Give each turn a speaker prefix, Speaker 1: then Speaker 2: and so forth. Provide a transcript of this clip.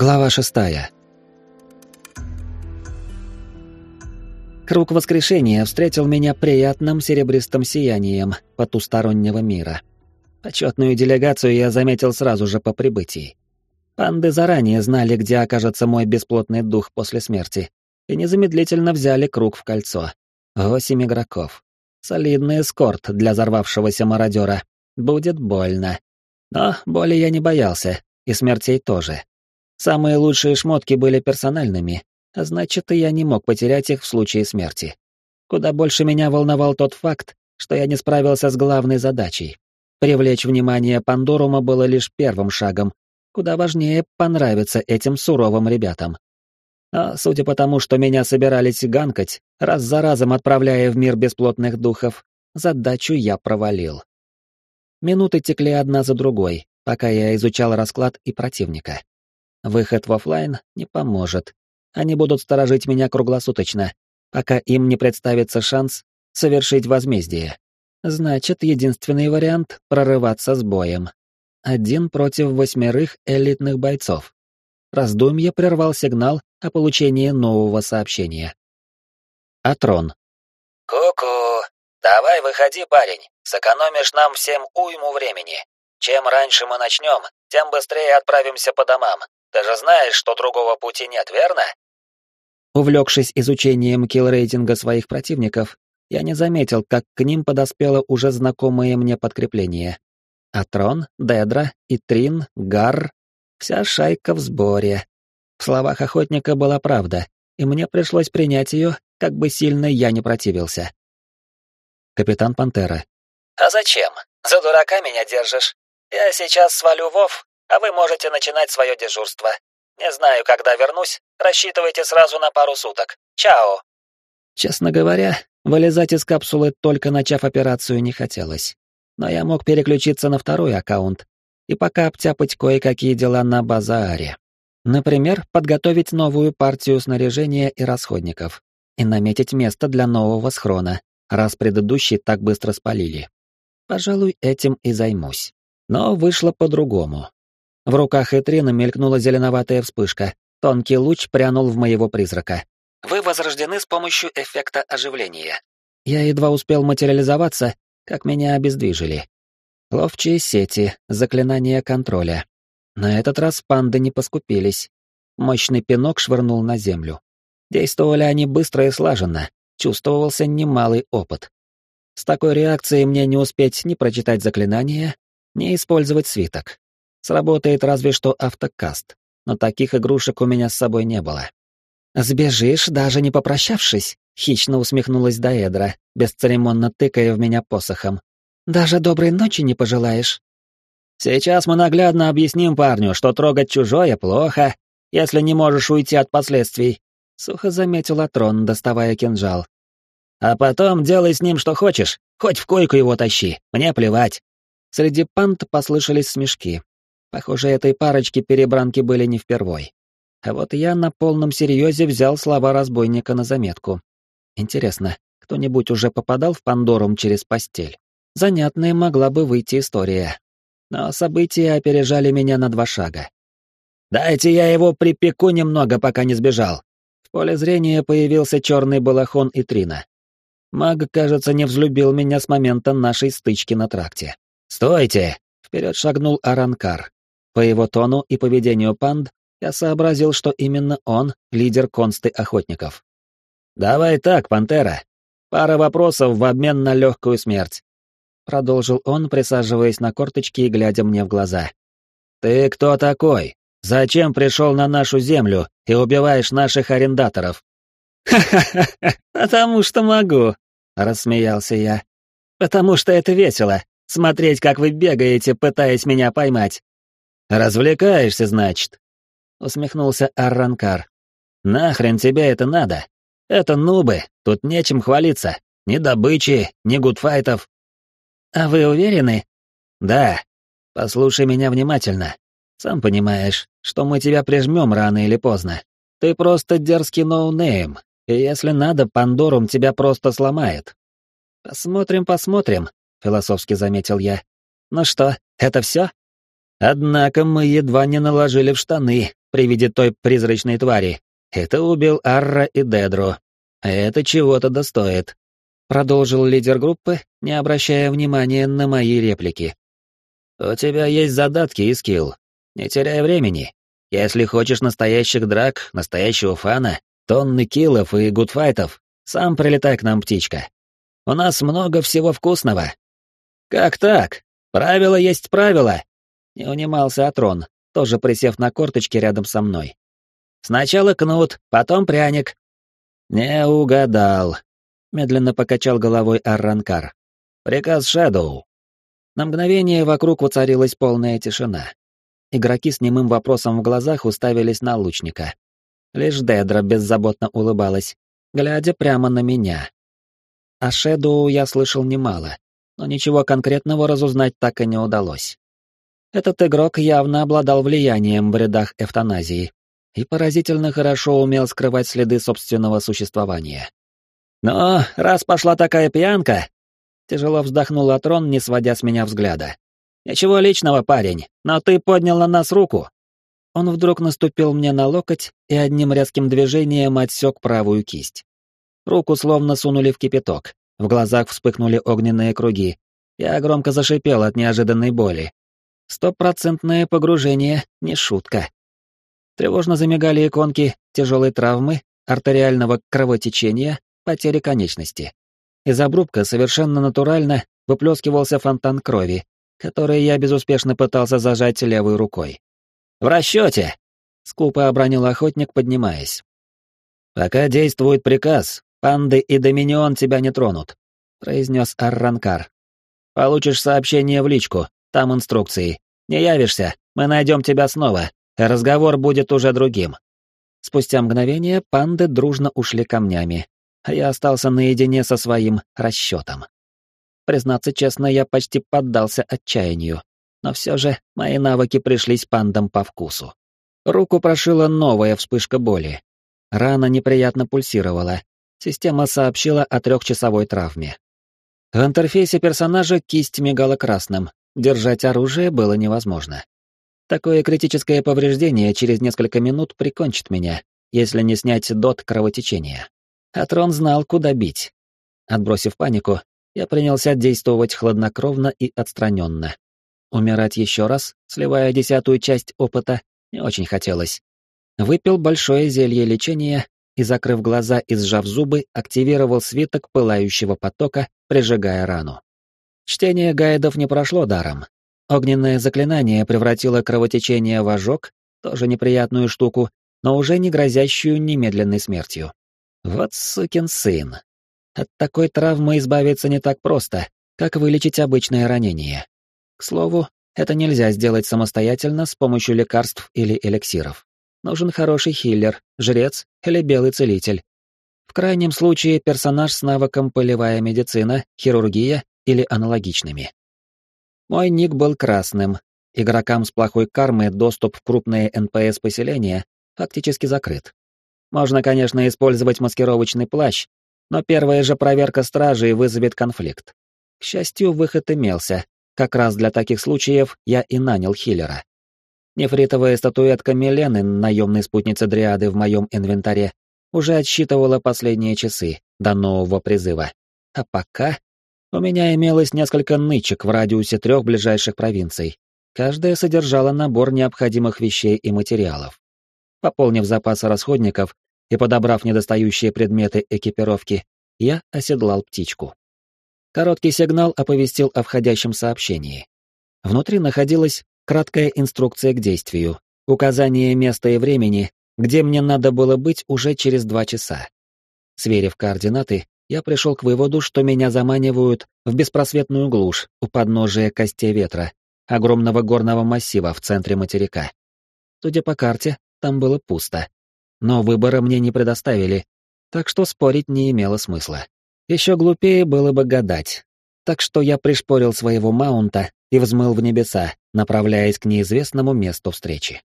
Speaker 1: Глава шестая. Круг воскрешения встретил меня приятным серебристым сиянием потустороннего мира. Почетную делегацию я заметил сразу же по прибытии. Панды заранее знали, где окажется мой бесплотный дух после смерти, и незамедлительно взяли круг в кольцо. Восемь игроков. Солидный эскорт для взорвавшегося мародера. Будет больно. Но боли я не боялся, и смертей тоже. Самые лучшие шмотки были персональными, а значит, и я не мог потерять их в случае смерти. Куда больше меня волновал тот факт, что я не справился с главной задачей. Привлечь внимание Пандорума было лишь первым шагом. Куда важнее понравиться этим суровым ребятам. А судя по тому, что меня собирались ганкать, раз за разом отправляя в мир бесплотных духов, задачу я провалил. Минуты текли одна за другой, пока я изучал расклад и противника. Выход в офлайн не поможет. Они будут сторожить меня круглосуточно, пока им не представится шанс совершить возмездие. Значит, единственный вариант — прорываться с боем. Один против восьмерых элитных бойцов. Раздумье прервал сигнал о получении нового сообщения. Атрон.
Speaker 2: «Ку-ку, давай выходи, парень, сэкономишь нам всем уйму времени. Чем раньше мы начнем, тем быстрее отправимся по домам. Ты же знаешь, что другого пути нет, верно?
Speaker 1: Увлекшись изучением килл-рейтинга своих противников, я не заметил, как к ним подоспело уже знакомое мне подкрепление. Атрон, Дедра, Итрин, Гар — вся шайка в сборе. В словах охотника была правда, и мне пришлось принять ее, как бы сильно я не противился. Капитан Пантера.
Speaker 2: «А зачем? За дурака меня держишь? Я сейчас свалю Вов, а вы можете начинать свое дежурство. Не знаю, когда вернусь, рассчитывайте сразу на пару суток. Чао!»
Speaker 1: Честно говоря, вылезать из капсулы, только начав операцию, не хотелось. Но я мог переключиться на второй аккаунт и пока обтяпать кое-какие дела на базаре. Например, подготовить новую партию снаряжения и расходников и наметить место для нового схрона, раз предыдущий так быстро спалили. Пожалуй, этим и займусь. Но вышло по-другому. В руках Этрина мелькнула зеленоватая вспышка. Тонкий луч прянул в моего призрака.
Speaker 2: «Вы возрождены с помощью эффекта оживления».
Speaker 1: Я едва успел материализоваться, как меня обездвижили. Ловчие сети, заклинания контроля. На этот раз панды не поскупились. Мощный пинок швырнул на землю. Действовали они быстро и слаженно, чувствовался немалый опыт. С такой реакцией мне не успеть ни прочитать заклинание, ни использовать свиток. Сработает разве что автокаст, но таких игрушек у меня с собой не было. «Сбежишь, даже не попрощавшись?» — хищно усмехнулась Даэдра, бесцеремонно тыкая в меня посохом. «Даже доброй ночи не пожелаешь?»
Speaker 2: «Сейчас мы наглядно объясним парню, что трогать чужое плохо, если не можешь уйти от последствий», — сухо заметил Атрон, доставая кинжал. «А потом делай с ним что хочешь, хоть в койку его тащи, мне плевать».
Speaker 1: Среди пант послышались смешки, Похоже, этой парочке перебранки были не впервой. А вот я на полном серьезе взял слова разбойника на заметку. Интересно, кто-нибудь уже попадал в Пандорум через постель? Занятная могла бы выйти история. Но события опережали меня на два шага.
Speaker 2: «Дайте я его припеку немного, пока не сбежал».
Speaker 1: В поле зрения появился черный балахон и Трина. Маг, кажется, не взлюбил меня с момента нашей стычки на тракте.
Speaker 2: «Стойте!»
Speaker 1: — вперед шагнул Аранкар. По его тону и поведению панд я сообразил, что именно он — лидер консты охотников.
Speaker 2: «Давай так, пантера. Пара вопросов в обмен на легкую смерть», —
Speaker 1: продолжил он, присаживаясь на корточки и глядя мне в глаза.
Speaker 2: «Ты кто такой? Зачем пришел на нашу землю и убиваешь наших арендаторов?»
Speaker 1: «Ха-ха-ха, потому что могу», — рассмеялся я. «Потому что это весело, смотреть, как вы бегаете, пытаясь меня поймать.
Speaker 2: «Развлекаешься, значит?»
Speaker 1: — усмехнулся Арранкар.
Speaker 2: «Нахрен тебе это надо? Это нубы, тут нечем хвалиться. Ни добычи, ни гудфайтов».
Speaker 1: «А вы уверены?»
Speaker 2: «Да. Послушай меня внимательно. Сам понимаешь, что мы тебя прижмем рано или поздно. Ты просто дерзкий ноунейм, и если надо, Пандорум тебя просто сломает».
Speaker 1: «Посмотрим, посмотрим», — философски заметил я. «Ну что, это все?»
Speaker 2: Однако мы едва не наложили в штаны,
Speaker 1: при виде той призрачной твари, ты убил Арра и Дедру. Это чего-то достоит. Продолжил лидер группы, не обращая внимания на мои реплики. У тебя есть задатки и скилл. Не теряй времени. Если хочешь настоящих драк, настоящего фана, тонны киллов и гудфайтов, сам прилетай к нам, птичка. У нас много всего вкусного. Как так? Правило есть правило. Не унимался Атрон, тоже присев на корточки рядом со мной. Сначала кнут, потом пряник. Не угадал. Медленно покачал головой Арранкар. Приказ Шэдоу. На мгновение вокруг воцарилась полная тишина. Игроки с немым вопросом в глазах уставились на лучника. Лишь Дедра беззаботно улыбалась, глядя прямо на меня. О Шэдоу я слышал немало, но ничего конкретного разузнать так и не удалось. Этот игрок явно обладал влиянием в рядах эвтаназии и поразительно хорошо умел скрывать следы собственного существования. «Но раз пошла такая пьянка...» Тяжело вздохнул Атрон, не сводя с меня взгляда. «Ничего личного, парень, но ты поднял на нас руку». Он вдруг наступил мне на локоть и одним резким движением отсек правую кисть. Руку словно сунули в кипяток, в глазах вспыхнули огненные круги. Я громко зашипел от неожиданной боли. Стопроцентное погружение — не шутка. Тревожно замигали иконки тяжелой травмы, артериального кровотечения, потери конечности. Из обрубка совершенно натурально выплескивался фонтан крови, который я безуспешно пытался зажать левой рукой. «В расчете!» — скупо обронил охотник, поднимаясь. «Пока действует приказ, панды и доминион тебя не тронут», — произнес Арранкар. «Получишь сообщение в личку, там инструкции. Не явишься, мы найдем тебя снова, разговор будет уже другим». Спустя мгновение панды дружно ушли камнями, а я остался наедине со своим расчетом. Признаться честно, я почти поддался отчаянию, но все же мои навыки пришлись пандам по вкусу. Руку прошила новая вспышка боли. Рана неприятно пульсировала. Система сообщила о трехчасовой травме. В интерфейсе персонажа кисть мигала красным, держать оружие было невозможно. Такое критическое повреждение через несколько минут прикончит меня, если не снять дот кровотечения. А трон знал, куда бить. Отбросив панику, я принялся действовать хладнокровно и отстраненно. Умирать еще раз, сливая десятую часть опыта, не очень хотелось. Выпил большое зелье лечения и, закрыв глаза и сжав зубы, активировал свиток пылающего потока, прижигая рану. Чтение гайдов не прошло даром. Огненное заклинание превратило кровотечение в ожог, тоже неприятную штуку, но уже не грозящую немедленной смертью. Вот сукин сын. От такой травмы избавиться не так просто, как вылечить обычное ранение. К слову, это нельзя сделать самостоятельно с помощью лекарств или эликсиров. Нужен хороший хиллер, жрец или белый целитель. В крайнем случае персонаж с навыком полевая медицина, хирургия или аналогичными. Мой ник был красным. Игрокам с плохой кармой доступ в крупные НПС-поселения фактически закрыт. Можно, конечно, использовать маскировочный плащ, но первая же проверка стражей вызовет конфликт. К счастью, выход имелся. Как раз для таких случаев я и нанял хиллера. Нефритовая статуэтка Милены, наемной спутницы Дриады в моем инвентаре, уже отсчитывала последние часы до нового призыва. А пока у меня имелось несколько нычек в радиусе трех ближайших провинций. Каждая содержала набор необходимых вещей и материалов. Пополнив запасы расходников и подобрав недостающие предметы экипировки, я оседлал птичку. Короткий сигнал оповестил о входящем сообщении. Внутри находилась краткая инструкция к действию, указание места и времени, где мне надо было быть уже через два часа. Сверив координаты, я пришел к выводу, что меня заманивают в беспросветную глушь у подножия костей ветра, огромного горного массива в центре материка. Судя по карте, там было пусто. Но выбора мне не предоставили, так что спорить не имело смысла. Еще глупее было бы гадать. Так что я пришпорил своего маунта и взмыл в небеса, направляясь к неизвестному месту встречи.